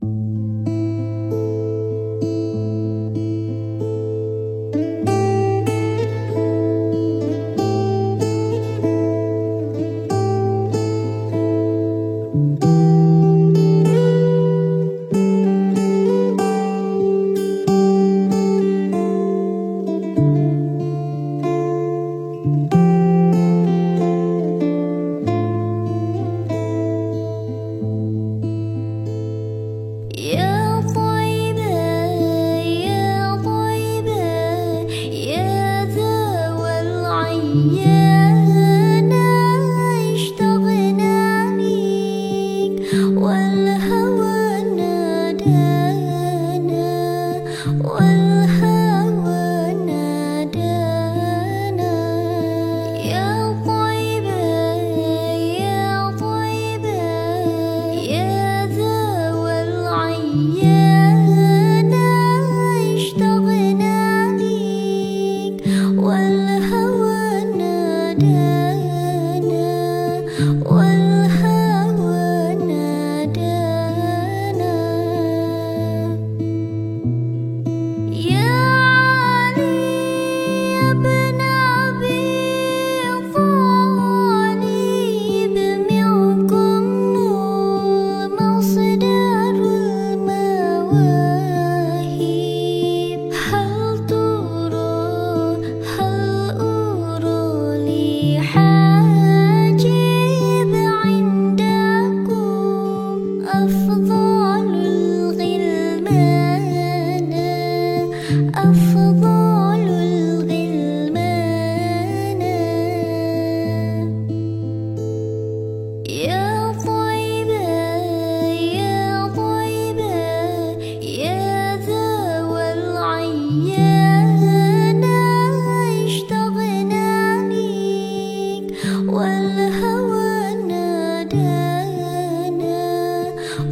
you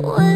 温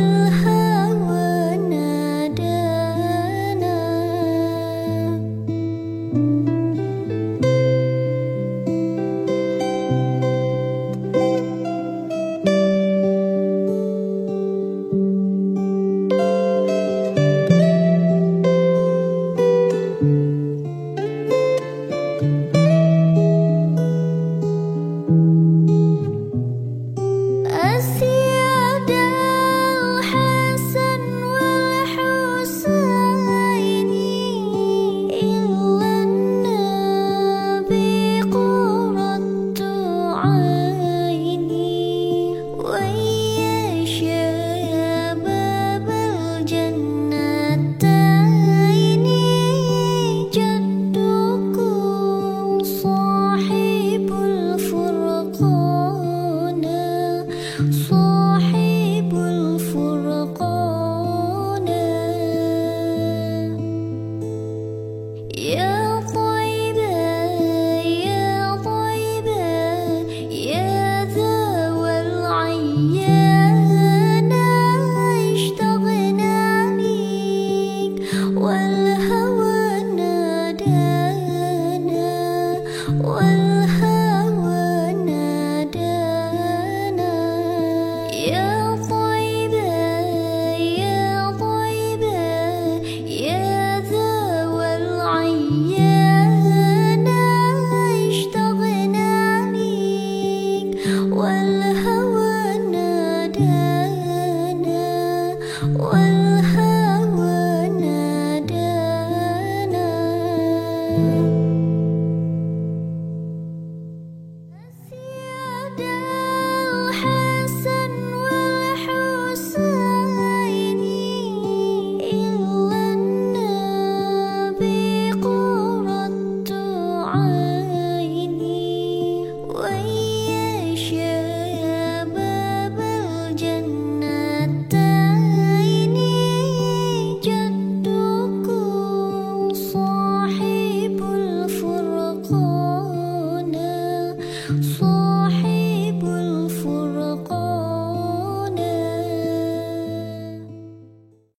所。